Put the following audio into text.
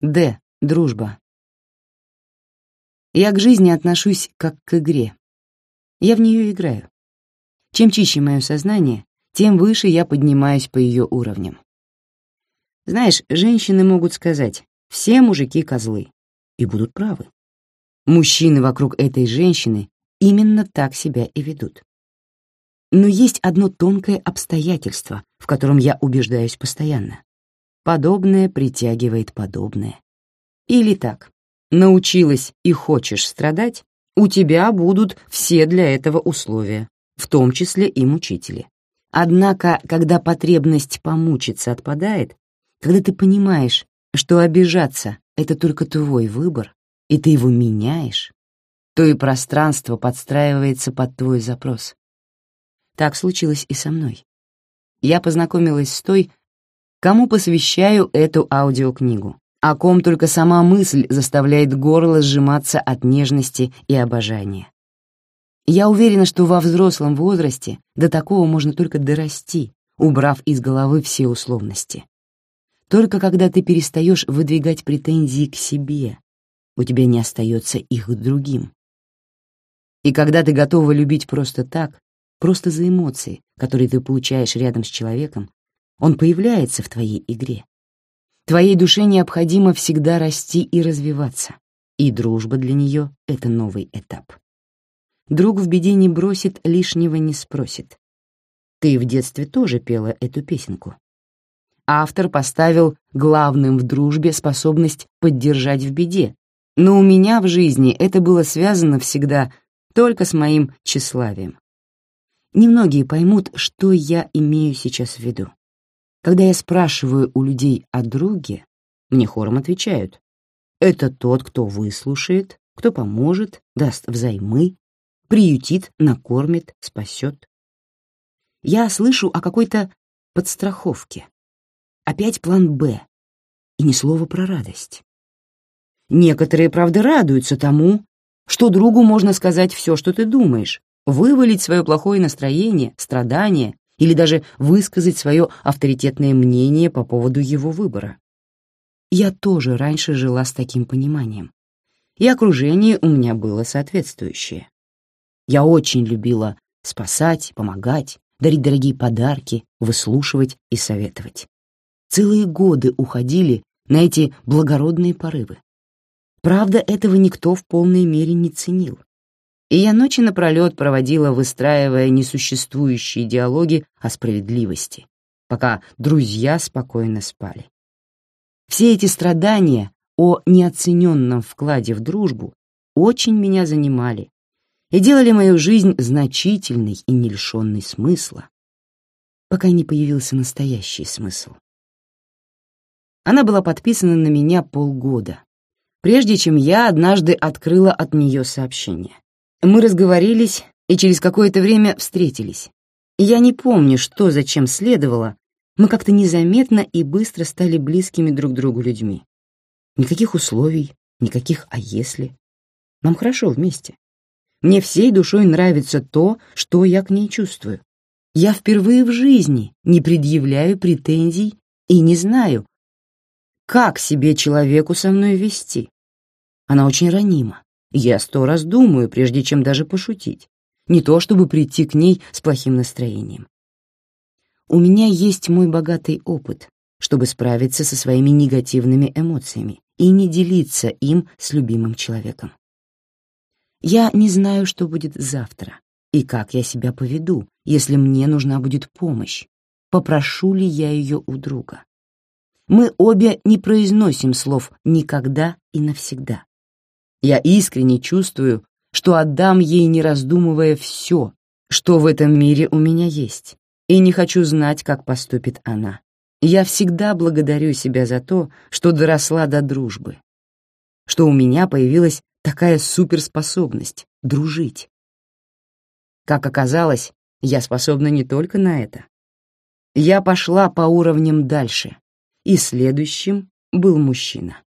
Д. Дружба. Я к жизни отношусь как к игре. Я в нее играю. Чем чище мое сознание, тем выше я поднимаюсь по ее уровням. Знаешь, женщины могут сказать «все мужики козлы» и будут правы. Мужчины вокруг этой женщины именно так себя и ведут. Но есть одно тонкое обстоятельство, в котором я убеждаюсь постоянно. Подобное притягивает подобное. Или так, научилась и хочешь страдать, у тебя будут все для этого условия, в том числе и мучители. Однако, когда потребность помучиться отпадает, когда ты понимаешь, что обижаться — это только твой выбор, и ты его меняешь, то и пространство подстраивается под твой запрос. Так случилось и со мной. Я познакомилась с той, Кому посвящаю эту аудиокнигу? О ком только сама мысль заставляет горло сжиматься от нежности и обожания. Я уверена, что во взрослом возрасте до такого можно только дорасти, убрав из головы все условности. Только когда ты перестаешь выдвигать претензии к себе, у тебя не остается их другим. И когда ты готова любить просто так, просто за эмоции, которые ты получаешь рядом с человеком, он появляется в твоей игре. Твоей душе необходимо всегда расти и развиваться, и дружба для нее — это новый этап. Друг в беде не бросит, лишнего не спросит. Ты в детстве тоже пела эту песенку. Автор поставил главным в дружбе способность поддержать в беде, но у меня в жизни это было связано всегда только с моим тщеславием. Немногие поймут, что я имею сейчас в виду. Когда я спрашиваю у людей о друге, мне хором отвечают. Это тот, кто выслушает, кто поможет, даст взаймы, приютит, накормит, спасет. Я слышу о какой-то подстраховке. Опять план «Б». И ни слова про радость. Некоторые, правда, радуются тому, что другу можно сказать все, что ты думаешь, вывалить свое плохое настроение, страдания или даже высказать свое авторитетное мнение по поводу его выбора. Я тоже раньше жила с таким пониманием, и окружение у меня было соответствующее. Я очень любила спасать, помогать, дарить дорогие подарки, выслушивать и советовать. Целые годы уходили на эти благородные порывы. Правда, этого никто в полной мере не ценил и я ночи напролет проводила, выстраивая несуществующие диалоги о справедливости, пока друзья спокойно спали. Все эти страдания о неоцененном вкладе в дружбу очень меня занимали и делали мою жизнь значительной и не лишенной смысла, пока не появился настоящий смысл. Она была подписана на меня полгода, прежде чем я однажды открыла от нее сообщение. Мы разговорились и через какое-то время встретились. Я не помню, что зачем следовало, мы как-то незаметно и быстро стали близкими друг другу людьми. Никаких условий, никаких «а если». Нам хорошо вместе. Мне всей душой нравится то, что я к ней чувствую. Я впервые в жизни не предъявляю претензий и не знаю, как себе человеку со мной вести. Она очень ранима. Я сто раз думаю, прежде чем даже пошутить. Не то чтобы прийти к ней с плохим настроением. У меня есть мой богатый опыт, чтобы справиться со своими негативными эмоциями и не делиться им с любимым человеком. Я не знаю, что будет завтра и как я себя поведу, если мне нужна будет помощь. Попрошу ли я ее у друга? Мы обе не произносим слов «никогда» и «навсегда». Я искренне чувствую, что отдам ей, не раздумывая, все, что в этом мире у меня есть, и не хочу знать, как поступит она. Я всегда благодарю себя за то, что доросла до дружбы, что у меня появилась такая суперспособность — дружить. Как оказалось, я способна не только на это. Я пошла по уровням дальше, и следующим был мужчина.